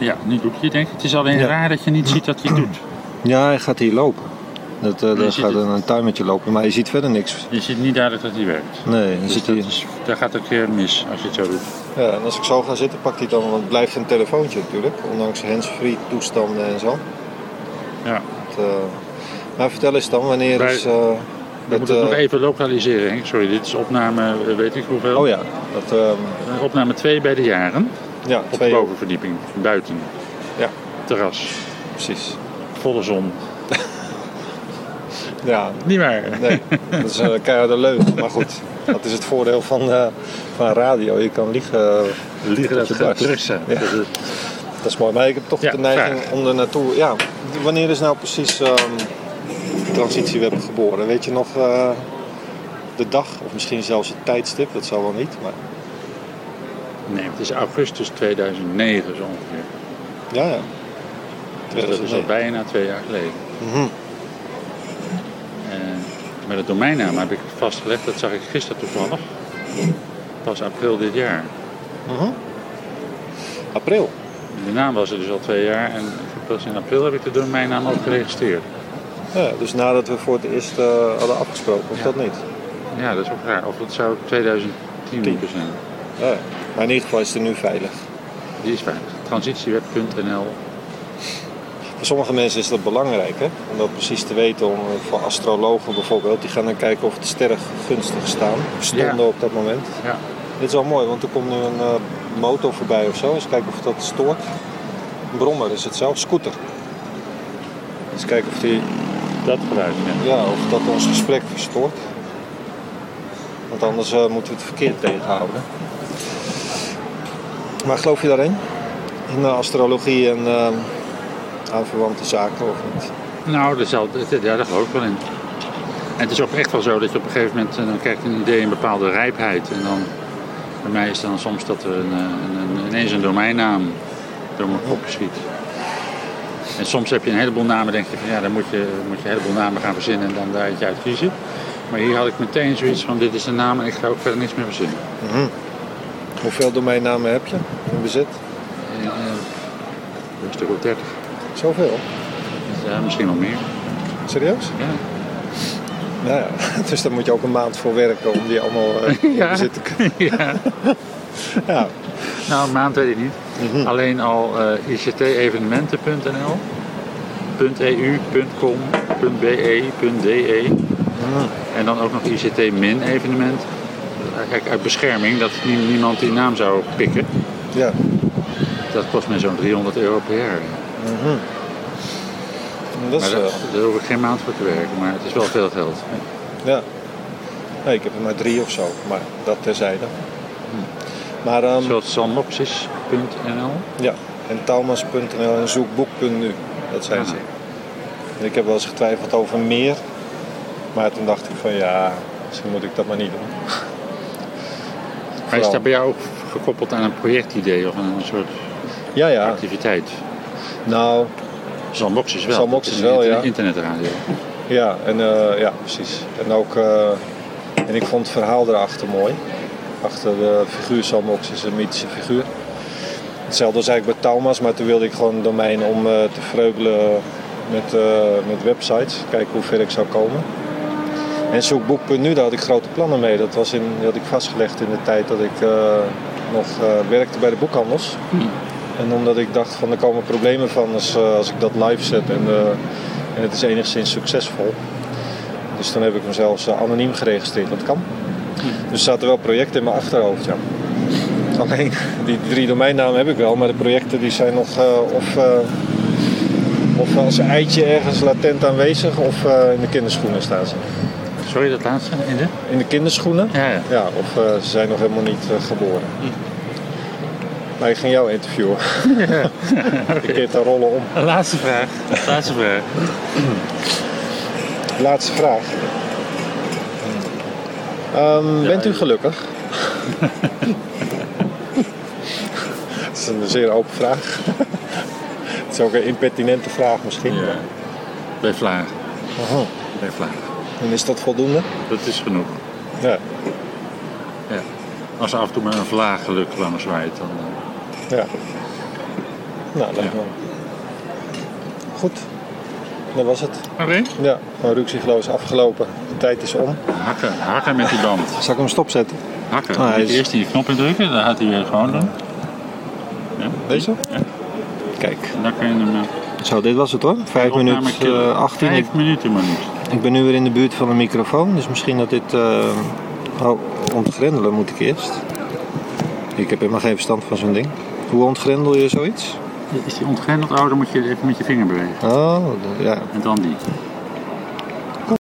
Ja, nu doet hij het denk ik. Het is alleen Ja. raar dat je niet ziet dat hij het doet. Ja, hij gaat hier lopen. Dat, eh daar gaat het. een timertje lopen, maar je ziet verder niks. Je ziet niet duidelijk dat hij werkt. Nee, dan Dus zit dat, hij... is, dat gaat ook weer mis als je het zo doet. Ja, en als ik zo ga zitten, pakt hij dan, want het blijft een telefoontje natuurlijk, ondanks hands-free toestanden en zo. Ja. Het, eh, maar vertel eens dan, wanneer is... eh, We het, moeten het nog eh, even lokaliseren. Henk. Sorry, dit is opname eh, weet ik hoeveel. Oh ja, dat, ehm, Eh, Opname 2 bij de jaren. Ja, Op de bovenverdieping. Buiten. Ja. Terras. precies. Volle zon. Ja, Niet waar. nee, dat is een keiharde leugen. Maar goed, dat is het voordeel van, eh, van radio. Je kan liegen. Liegen dat je terug Ja. Dat is- mooi. Maar ik heb toch Ja, de neiging vraag. om er naartoe... Ja, wanneer is nou precies ehm transitieweb geboren? Weet je nog eh, de dag? Of misschien zelfs het tijdstip? Dat zal wel niet. Maar Nee, het is augustus 2009 zo ongeveer. ja, ja. Dus dat is al bijna twee jaar geleden. Mhm. En met de domeinnaam heb ik vastgelegd, dat zag ik gisteren toevallig. Pas april dit jaar. Mhm. April. De naam was er dus al twee jaar en pas in april heb ik de domeinnaam ook geregistreerd. Ja, dus nadat we voor het eerst eh, hadden afgesproken, of Ja. dat niet? Ja, dat is ook raar. Of het zou 2010 Tien. moeten zijn. Ja. Maar in ieder geval is het nu veilig. Die is veilig. Transitieweb.nl. Voor sommige mensen is dat belangrijk, hè? om dat precies te weten. Om, voor astrologen bijvoorbeeld, die gaan dan kijken of de sterren gunstig staan. Of stonden Ja. op dat moment. Ja. Dit is wel mooi, want er komt nu een eh, motor voorbij of zo. Eens kijken of dat stoort. Een brommer is het zelf, scooter. Eens kijken of, die, Dat geluid, ja. ja, of dat ons gesprek verstoort. Want anders eh, moeten we het verkeer tegenhouden. Maar geloof je daarin? In eh, astrologie en eh, aanverwante zaken of niet? Nou, dat, zal, ja, daar geloof ik wel in. En het is ook echt wel zo dat je op een gegeven moment, eh, dan krijgt een idee een bepaalde rijpheid. En dan, bij mij is dan soms dat er een, eh, een, een- ineens een domeinnaam door mijn kop schiet. En soms heb je een heleboel namen, denk je van ja, dan moet je, moet je een heleboel namen gaan verzinnen en dan daar eentje uit kiezen. Maar hier had ik meteen zoiets van, dit is de naam en ik ga ook verder niks meer verzinnen. Hoeveel domeinnamen heb je in bezit? En, een stuk of 30. Zoveel? Ja, misschien wel meer. Serieus? Ja. Nou ja, dus daar moet je ook een maand voor werken om die allemaal eh, in Ja. bezit te kunnen. ja. Ja. Nou, een maand weet ik niet. Alleen al eh ictevenementen.nl, .eu, .com, .be, .de en dan ook nog ICT-min evenement. Kijk, uit bescherming dat nie- niemand die naam zou pikken. ja. Dat kost me zo'n 300 euro per jaar. Dat is, Maar eh, daar hoef ik geen maand voor te werken, maar het is wel veel geld. ja. Nee, ik heb er maar drie of zo, maar dat terzijde. Maar ehm, Zoals ja, en Taumas.nl en zoekboek.nu, dat zijn Ja. ze. En ik heb wel eens getwijfeld over meer, maar toen dacht ik van ja, misschien moet ik dat maar niet doen. Maar is dat bij jou ook gekoppeld aan een projectidee of een soort Ja, ja. activiteit? Nou, Salmoxis wel. Salmoxis Dat is wel, ja. internetradio. Ja, en, eh, ja, precies. En ook, eh, en ik vond het verhaal erachter mooi. Achter de figuur Salmox is een mythische figuur. Hetzelfde als eigenlijk bij Taumas, maar toen wilde ik gewoon een domein om eh, te vreugelen met, met websites. Kijken hoe ver ik zou komen. En zoekboek.nu, daar had ik grote plannen mee. Dat was in, die had ik vastgelegd in de tijd dat ik eh, nog eh, werkte bij de boekhandels. En omdat ik dacht van er komen problemen van als, eh, als ik dat live zet en, en het is enigszins succesvol. Dus dan heb ik mezelf anoniem geregistreerd, dat kan. Dus er zaten wel projecten in mijn achterhoofd, ja. Alleen, die drie domeinnamen heb ik wel, maar de projecten die zijn nog of, of als eitje ergens latent aanwezig of in de kinderschoenen staan ze. Sorry, dat laatste in de? In de kinderschoenen? Ja, ja. Ja, of eh, ze zijn nog helemaal niet eh, geboren. Maar ik ging jou interviewen. Je keert daar rollen om. Laatste vraag. Laatste vraag. Laatste vraag. Ehm, bent u gelukkig? Dat is een zeer open vraag. Het is ook een impertinente vraag misschien. Ja. Bij vlagen. Aha. Bij vlagen. En is dat voldoende? Dat is genoeg. Ja. Ja. Als af en toe maar een vlaag gelukkig langs waait, dan... eh, ja. Nou, leg Ja. maar. Goed. Dat was het. Oké. Ja, is afgelopen. De tijd is om. Hakken, hakken met die band. Zal ik hem stopzetten? Hakken. Ah, hij is- eerst die knop indrukken, dan gaat hij weer gewoon doen. Deze? Ja. Kijk. En dan kun je hem... eh, Zo, dit was het hoor. 5 opname minuten eh, 18. Ik, Vijf minuten maar niet. Ik ben nu weer in de buurt van een microfoon. Dus misschien dat dit... eh oh, ontgrendelen moet ik eerst. Ik heb helemaal geen verstand van zo'n ding. Hoe ontgrendel je zoiets? Is die ontgrendeld? Oh, dan moet je even met je vinger bewegen. Oh, ja. En dan die.